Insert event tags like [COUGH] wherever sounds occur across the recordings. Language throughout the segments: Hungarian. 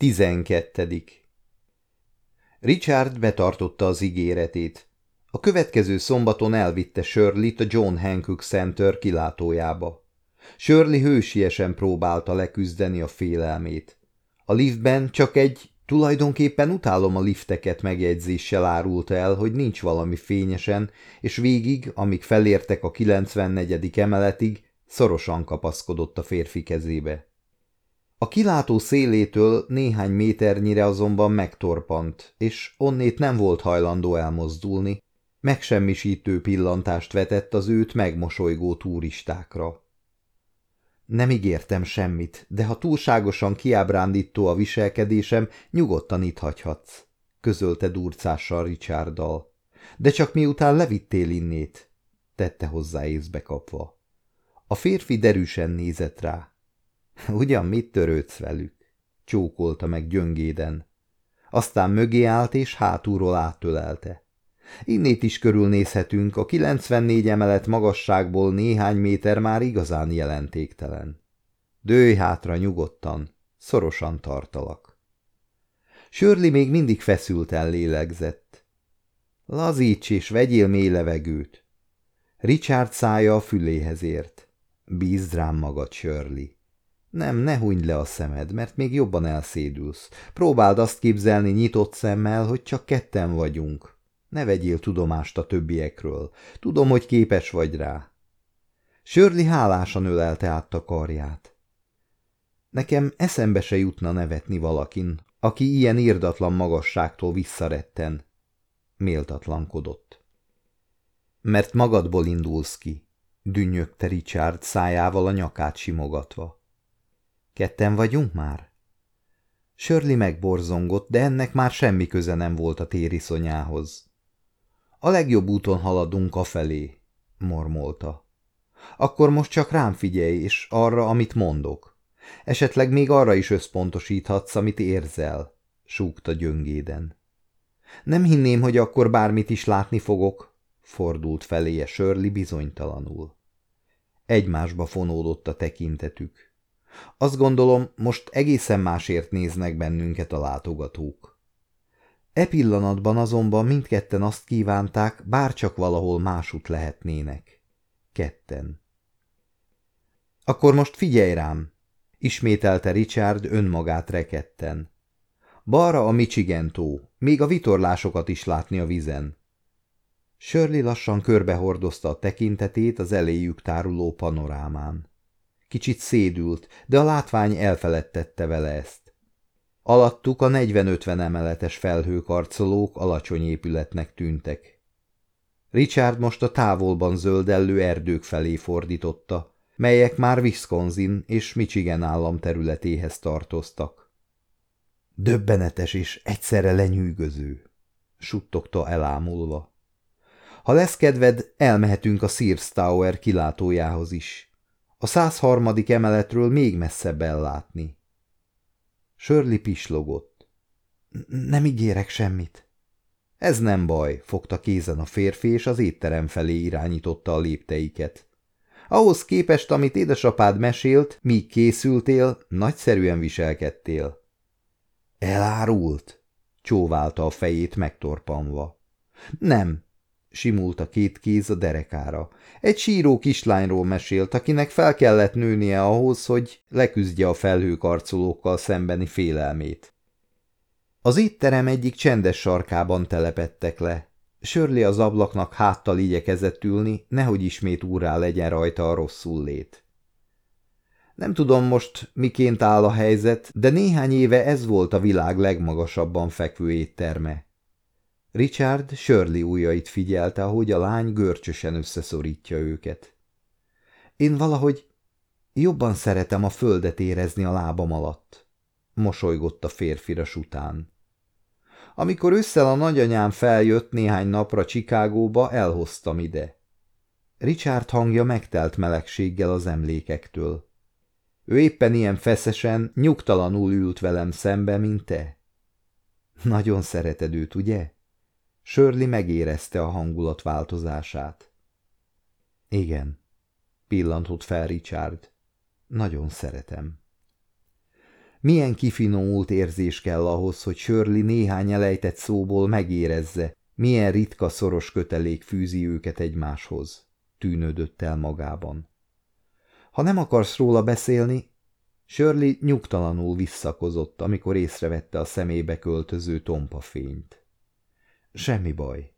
Tizenkettedik Richard betartotta az ígéretét. A következő szombaton elvitte shirley a John Hancock Center kilátójába. Shirley hősiesen próbálta leküzdeni a félelmét. A liftben csak egy tulajdonképpen utálom a lifteket megjegyzéssel árulta el, hogy nincs valami fényesen, és végig, amíg felértek a 94. emeletig, szorosan kapaszkodott a férfi kezébe. A kilátó szélétől néhány méternyire azonban megtorpant, és onnét nem volt hajlandó elmozdulni, megsemmisítő pillantást vetett az őt megmosolygó turistákra. Nem ígértem semmit, de ha túlságosan kiábrándító a viselkedésem, nyugodtan itt hagyhatsz, közölte durcással Richarddal. De csak miután levittél innét, tette hozzá észbe kapva. A férfi derűsen nézett rá. [LAUGHS] Ugyan mit törődsz velük? Csókolta meg gyöngéden. Aztán mögé állt és hátulról áttölelte. Innét is körülnézhetünk, a 94 emelet magasságból néhány méter már igazán jelentéktelen. Dőj hátra nyugodtan, szorosan tartalak. Sörli még mindig feszülten lélegzett. Lazíts és vegyél mély levegőt. Richard szája a füléhez ért. Bízd rám magad, Sörli. Nem, ne hunyd le a szemed, mert még jobban elszédülsz. Próbáld azt képzelni nyitott szemmel, hogy csak ketten vagyunk. Ne vegyél tudomást a többiekről. Tudom, hogy képes vagy rá. Sörli hálásan ölelte át a karját. Nekem eszembe se jutna nevetni valakin, aki ilyen írdatlan magasságtól visszaretten. Méltatlankodott. Mert magadból indulsz ki, dünnyögte Richard szájával a nyakát simogatva. Ketten vagyunk már? Sörli megborzongott, de ennek már semmi köze nem volt a tériszonyához. A legjobb úton haladunk afelé, mormolta. Akkor most csak rám figyelj, és arra, amit mondok. Esetleg még arra is összpontosíthatsz, amit érzel, súgta gyöngéden. Nem hinném, hogy akkor bármit is látni fogok, fordult feléje Sörli bizonytalanul. Egymásba fonódott a tekintetük. Azt gondolom, most egészen másért néznek bennünket a látogatók. E pillanatban azonban mindketten azt kívánták, bárcsak valahol másút lehetnének. Ketten. Akkor most figyelj rám, ismételte Richard önmagát reketten. Balra a Michigan még a vitorlásokat is látni a vizen. Shirley lassan körbehordozta a tekintetét az eléjük táruló panorámán. Kicsit szédült, de a látvány elfeledtette vele ezt. Alattuk a 40-50 emeletes felhőkarcolók alacsony épületnek tűntek. Richard most a távolban zöldellő erdők felé fordította, melyek már Wisconsin és Michigan állam területéhez tartoztak. Döbbenetes és egyszerre lenyűgöző, suttogta elámulva. Ha lesz kedved, elmehetünk a Sears Tower kilátójához is. A 103. emeletről még messzebb ellátni. Sörli pislogott. Nem ígérek semmit. Ez nem baj, fogta kézen a férfi, és az étterem felé irányította a lépteiket. Ahhoz képest, amit édesapád mesélt, míg készültél, nagyszerűen viselkedtél. Elárult? Csóválta a fejét megtorpanva. Nem, simult a két kéz a derekára. Egy síró kislányról mesélt, akinek fel kellett nőnie ahhoz, hogy leküzdje a felhőkarcolókkal szembeni félelmét. Az étterem egyik csendes sarkában telepettek le. Sörli az ablaknak háttal igyekezett ülni, nehogy ismét úrá legyen rajta a rosszul lét. Nem tudom most, miként áll a helyzet, de néhány éve ez volt a világ legmagasabban fekvő étterme. Richard Shirley ujjait figyelte, ahogy a lány görcsösen összeszorítja őket. Én valahogy jobban szeretem a földet érezni a lábam alatt, mosolygott a férfira után. Amikor ősszel a nagyanyám feljött néhány napra Csikágóba, elhoztam ide. Richard hangja megtelt melegséggel az emlékektől. Ő éppen ilyen feszesen, nyugtalanul ült velem szembe, mint te. Nagyon szereted őt, ugye? Sörli megérezte a hangulat változását. Igen, pillantott fel Richard. Nagyon szeretem. Milyen kifinomult érzés kell ahhoz, hogy Shirley néhány elejtett szóból megérezze, milyen ritka szoros kötelék fűzi őket egymáshoz, tűnődött el magában. Ha nem akarsz róla beszélni, Shirley nyugtalanul visszakozott, amikor észrevette a szemébe költöző tompa fényt. Semmi baj.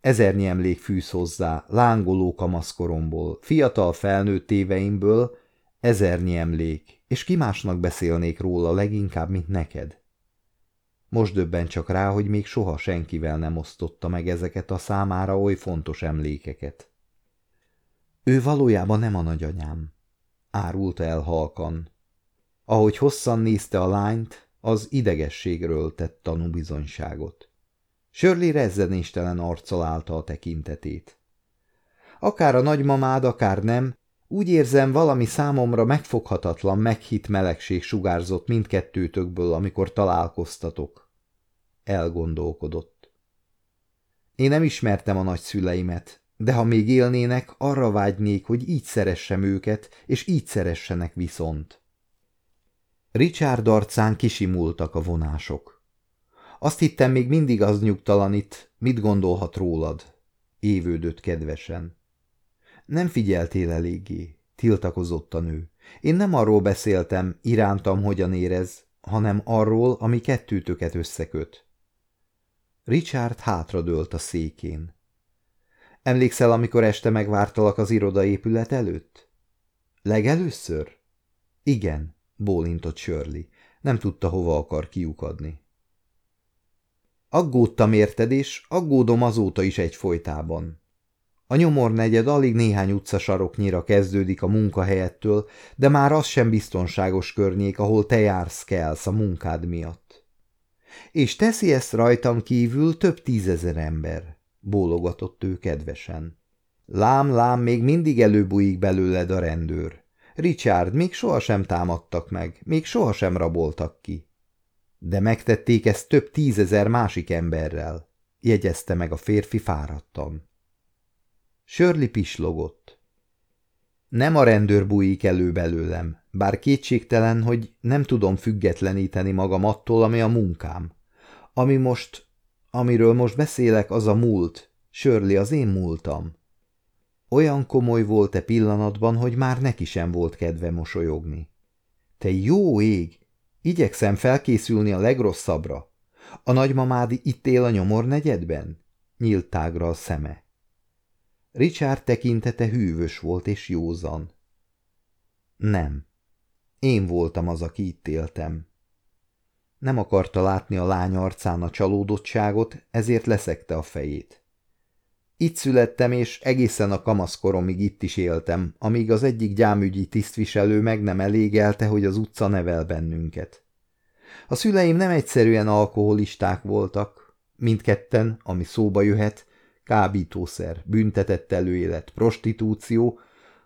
Ezernyi emlék fűz hozzá, lángoló kamaszkoromból, fiatal felnőtt éveimből, ezernyi emlék, és ki másnak beszélnék róla leginkább, mint neked? Most döbben csak rá, hogy még soha senkivel nem osztotta meg ezeket a számára oly fontos emlékeket. Ő valójában nem a nagyanyám, árulta el halkan. Ahogy hosszan nézte a lányt, az idegességről tett tanúbizonyságot. Sörli rezzenéstelen arccal állta a tekintetét. Akár a nagymamád, akár nem, úgy érzem, valami számomra megfoghatatlan, meghitt melegség sugárzott mindkettőtökből, amikor találkoztatok. Elgondolkodott. Én nem ismertem a nagyszüleimet, de ha még élnének, arra vágynék, hogy így szeressem őket, és így szeressenek viszont. Richard arcán kisimultak a vonások. Azt hittem, még mindig az nyugtalanít, mit gondolhat rólad, évődött kedvesen. Nem figyeltél eléggé, tiltakozott a nő. Én nem arról beszéltem, irántam hogyan érez, hanem arról, ami kettőtöket összeköt. Richard hátradőlt a székén. Emlékszel, amikor este megvártalak az irodaépület előtt? Legelőször? Igen, bólintott Shirley. Nem tudta, hova akar kiukadni. Aggódtam érted, és aggódom azóta is egyfolytában. A nyomor negyed alig néhány utcasaroknyira kezdődik a munkahelyettől, de már az sem biztonságos környék, ahol te jársz kelsz a munkád miatt. És teszi ezt rajtam kívül több tízezer ember, bólogatott ő kedvesen. Lám, lám, még mindig előbújik belőled a rendőr. Richard, még sohasem támadtak meg, még sohasem raboltak ki. De megtették ezt több tízezer másik emberrel, jegyezte meg a férfi fáradtan. Sörli pislogott. Nem a rendőr bújik elő belőlem, bár kétségtelen, hogy nem tudom függetleníteni magam attól, ami a munkám. Ami most, amiről most beszélek, az a múlt. Sörli, az én múltam. Olyan komoly volt-e pillanatban, hogy már neki sem volt kedve mosolyogni. Te jó ég! Igyekszem felkészülni a legrosszabbra. A nagymamád itt él a nyomor negyedben? Nyílt tágra a szeme. Richard tekintete hűvös volt és józan. Nem. Én voltam az, aki itt éltem. Nem akarta látni a lány arcán a csalódottságot, ezért leszekte a fejét. Itt születtem, és egészen a kamaszkoromig itt is éltem, amíg az egyik gyámügyi tisztviselő meg nem elégelte, hogy az utca nevel bennünket. A szüleim nem egyszerűen alkoholisták voltak, mindketten, ami szóba jöhet, kábítószer, büntetett előélet, prostitúció,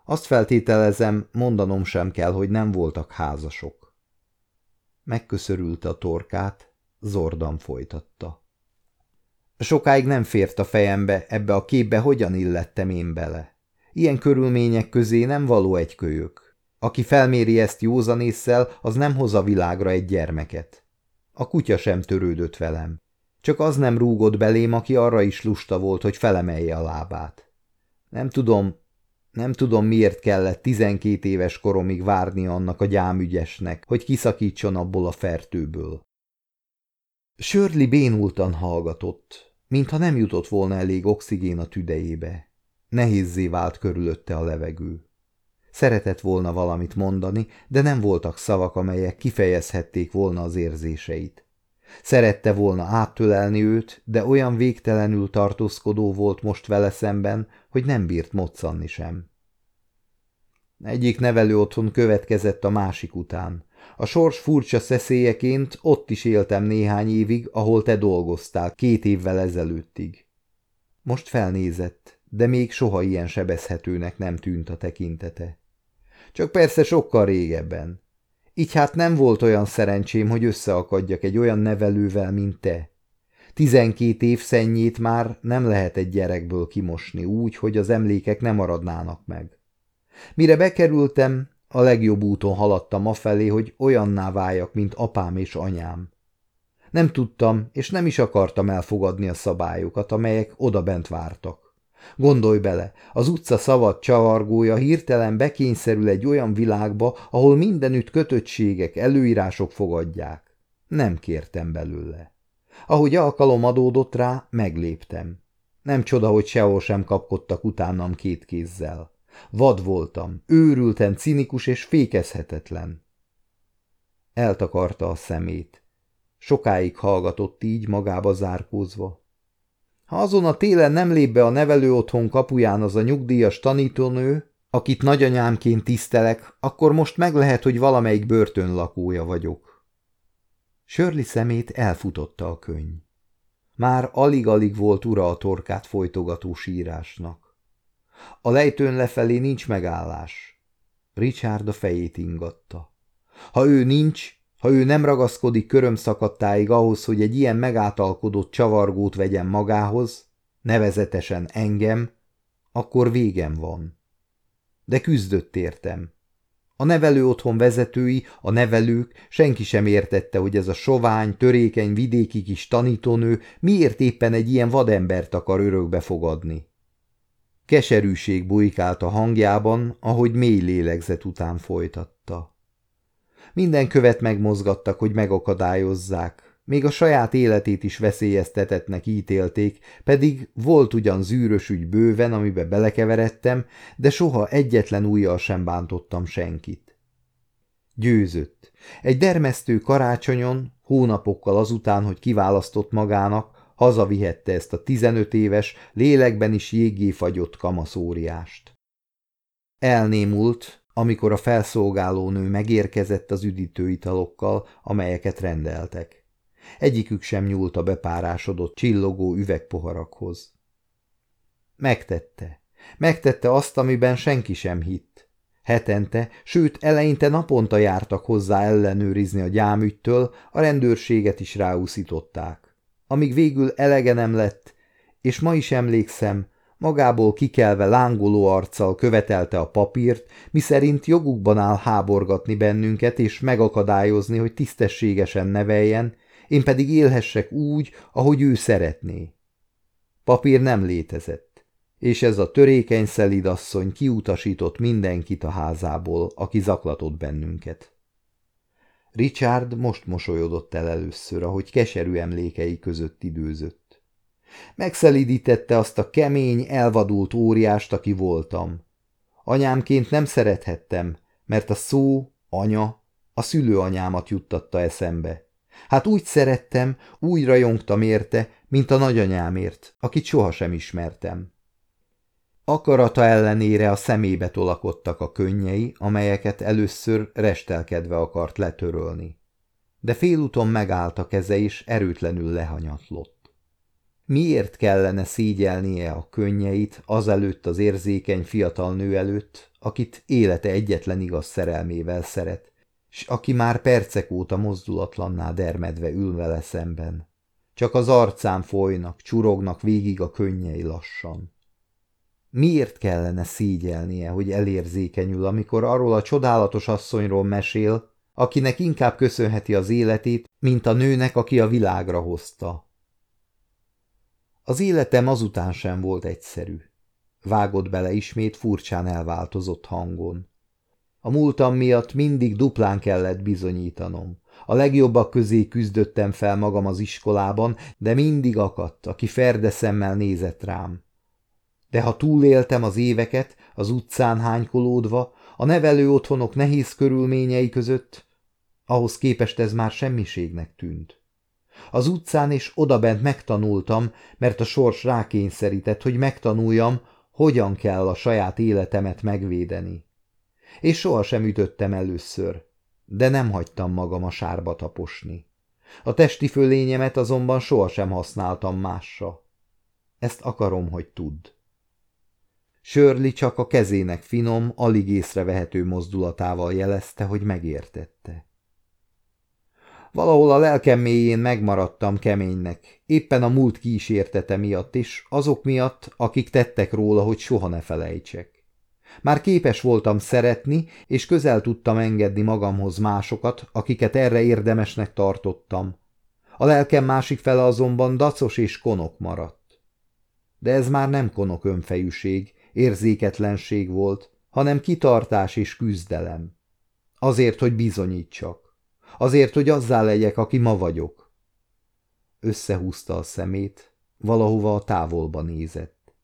azt feltételezem, mondanom sem kell, hogy nem voltak házasok. Megköszörülte a torkát, zordan folytatta. Sokáig nem fért a fejembe, ebbe a képbe hogyan illettem én bele. Ilyen körülmények közé nem való egy kölyök. Aki felméri ezt józanésszel, az nem hoz a világra egy gyermeket. A kutya sem törődött velem. Csak az nem rúgott belém, aki arra is lusta volt, hogy felemelje a lábát. Nem tudom, nem tudom, miért kellett tizenkét éves koromig várni annak a gyámügyesnek, hogy kiszakítson abból a fertőből. Sörli bénultan hallgatott, mintha nem jutott volna elég oxigén a tüdejébe. Nehézzé vált körülötte a levegő. Szeretett volna valamit mondani, de nem voltak szavak, amelyek kifejezhették volna az érzéseit. Szerette volna áttölelni őt, de olyan végtelenül tartózkodó volt most vele szemben, hogy nem bírt moccanni sem. Egyik nevelő otthon következett a másik után. A sors furcsa szeszélyeként ott is éltem néhány évig, ahol te dolgoztál, két évvel ezelőttig. Most felnézett, de még soha ilyen sebezhetőnek nem tűnt a tekintete. Csak persze sokkal régebben. Így hát nem volt olyan szerencsém, hogy összeakadjak egy olyan nevelővel, mint te. Tizenkét év szennyét már nem lehet egy gyerekből kimosni úgy, hogy az emlékek nem maradnának meg. Mire bekerültem, a legjobb úton haladtam afelé, hogy olyanná váljak, mint apám és anyám. Nem tudtam, és nem is akartam elfogadni a szabályokat, amelyek odabent vártak. Gondolj bele, az utca szabad csavargója hirtelen bekényszerül egy olyan világba, ahol mindenütt kötöttségek, előírások fogadják. Nem kértem belőle. Ahogy alkalom adódott rá, megléptem. Nem csoda, hogy sehol sem kapkodtak utánam két kézzel. Vad voltam, őrülten, cinikus és fékezhetetlen. Eltakarta a szemét. Sokáig hallgatott így magába zárkózva. Ha azon a télen nem lép be a nevelő otthon kapuján az a nyugdíjas tanítónő, akit nagyanyámként tisztelek, akkor most meg lehet, hogy valamelyik börtön lakója vagyok. Sörli szemét elfutotta a könyv. Már alig-alig volt ura a torkát folytogató sírásnak. A lejtőn lefelé nincs megállás. Richard a fejét ingatta. Ha ő nincs, ha ő nem ragaszkodik körömszakadtáig ahhoz, hogy egy ilyen megátalkodott csavargót vegyen magához, nevezetesen engem, akkor végem van. De küzdött értem. A nevelő otthon vezetői, a nevelők, senki sem értette, hogy ez a sovány, törékeny, vidéki kis tanítónő miért éppen egy ilyen vadembert akar örökbe fogadni. Keserűség bujkált a hangjában, ahogy mély lélegzet után folytatta. Minden követ megmozgattak, hogy megakadályozzák, még a saját életét is veszélyeztetetnek ítélték, pedig volt ugyan zűrös ügy bőven, amibe belekeveredtem, de soha egyetlen ujjal sem bántottam senkit. Győzött. Egy dermesztő karácsonyon, hónapokkal azután, hogy kiválasztott magának, hazavihette ezt a tizenöt éves, lélekben is jégé fagyott kamaszóriást. Elnémult, amikor a felszolgálónő megérkezett az üdítőitalokkal, amelyeket rendeltek. Egyikük sem nyúlt a bepárásodott, csillogó üvegpoharakhoz. Megtette. Megtette azt, amiben senki sem hitt. Hetente, sőt eleinte naponta jártak hozzá ellenőrizni a gyámügytől, a rendőrséget is ráúszították. Amíg végül elege nem lett, és ma is emlékszem, magából kikelve lángoló arccal követelte a papírt, miszerint jogukban áll háborgatni bennünket és megakadályozni, hogy tisztességesen neveljen, én pedig élhessek úgy, ahogy ő szeretné. Papír nem létezett, és ez a törékeny szelidasszony kiutasított mindenkit a házából, aki zaklatott bennünket. Richard most mosolyodott el először, ahogy keserű emlékei között időzött. Megszelidítette azt a kemény, elvadult óriást, aki voltam. Anyámként nem szerethettem, mert a szó, anya, a szülőanyámat juttatta eszembe. Hát úgy szerettem, úgy rajongtam érte, mint a nagyanyámért, akit sohasem ismertem. Akarata ellenére a szemébe tolakodtak a könnyei, amelyeket először restelkedve akart letörölni. De félúton megállt a keze és erőtlenül lehanyatlott. Miért kellene szígyelnie a könnyeit azelőtt az érzékeny fiatal nő előtt, akit élete egyetlen igaz szerelmével szeret, s aki már percek óta mozdulatlanná dermedve ül vele szemben. Csak az arcán folynak, csurognak végig a könnyei lassan. Miért kellene szígyelnie, hogy elérzékenyül, amikor arról a csodálatos asszonyról mesél, akinek inkább köszönheti az életét, mint a nőnek, aki a világra hozta? Az életem azután sem volt egyszerű. Vágott bele ismét furcsán elváltozott hangon. A múltam miatt mindig duplán kellett bizonyítanom. A legjobbak közé küzdöttem fel magam az iskolában, de mindig akadt, aki ferde szemmel nézett rám. De ha túléltem az éveket, az utcán hánykolódva, a nevelő otthonok nehéz körülményei között, ahhoz képest ez már semmiségnek tűnt. Az utcán és odabent megtanultam, mert a sors rákényszerített, hogy megtanuljam, hogyan kell a saját életemet megvédeni és sohasem ütöttem először, de nem hagytam magam a sárba taposni. A testi fölényemet azonban sohasem használtam másra. Ezt akarom, hogy tudd. Sörli csak a kezének finom, alig észrevehető mozdulatával jelezte, hogy megértette. Valahol a lelkem mélyén megmaradtam keménynek, éppen a múlt kísértete miatt is, azok miatt, akik tettek róla, hogy soha ne felejtsek. Már képes voltam szeretni, és közel tudtam engedni magamhoz másokat, akiket erre érdemesnek tartottam. A lelkem másik fele azonban dacos és konok maradt. De ez már nem konok önfejűség, érzéketlenség volt, hanem kitartás és küzdelem. Azért, hogy bizonyítsak. Azért, hogy azzá legyek, aki ma vagyok. Összehúzta a szemét, valahova a távolba nézett.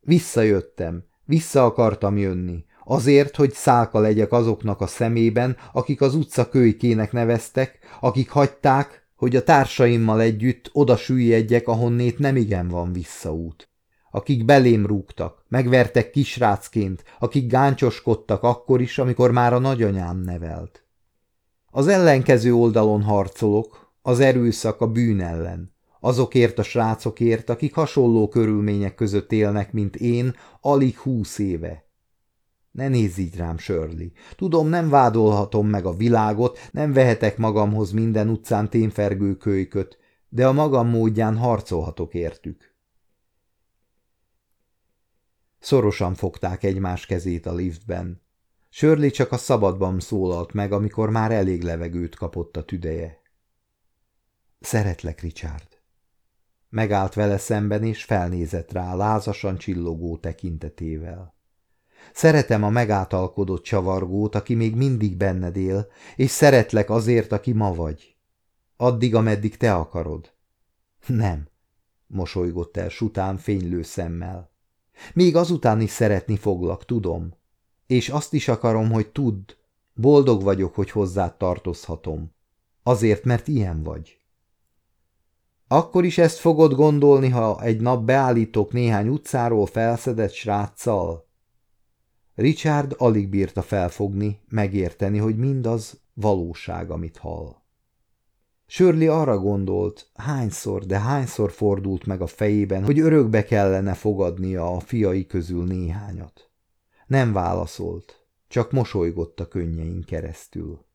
Visszajöttem, vissza akartam jönni, azért, hogy szálka legyek azoknak a szemében, akik az utca kölykének neveztek, akik hagyták, hogy a társaimmal együtt oda süllyedjek, ahonnét nemigen van visszaút akik belém rúgtak, megvertek kisrácként, akik gáncsoskodtak akkor is, amikor már a nagyanyám nevelt. Az ellenkező oldalon harcolok, az erőszak a bűn ellen, azokért a srácokért, akik hasonló körülmények között élnek, mint én, alig húsz éve. Ne nézz így rám, Shirley. Tudom, nem vádolhatom meg a világot, nem vehetek magamhoz minden utcán témfergő kölyköt, de a magam módján harcolhatok értük. Szorosan fogták egymás kezét a liftben. Sörli csak a szabadban szólalt meg, amikor már elég levegőt kapott a tüdeje. Szeretlek, Richard. Megállt vele szemben, és felnézett rá lázasan csillogó tekintetével. Szeretem a megátalkodott csavargót, aki még mindig benned él, és szeretlek azért, aki ma vagy. Addig, ameddig te akarod. Nem, mosolygott el sután fénylő szemmel. Még azután is szeretni foglak, tudom. És azt is akarom, hogy tudd, boldog vagyok, hogy hozzád tartozhatom. Azért, mert ilyen vagy. Akkor is ezt fogod gondolni, ha egy nap beállítok néhány utcáról felszedett sráccal? Richard alig bírta felfogni, megérteni, hogy mindaz valóság, amit hall. Sörli arra gondolt, hányszor, de hányszor fordult meg a fejében, hogy örökbe kellene fogadnia a fiai közül néhányat. Nem válaszolt, csak mosolygott a könnyein keresztül.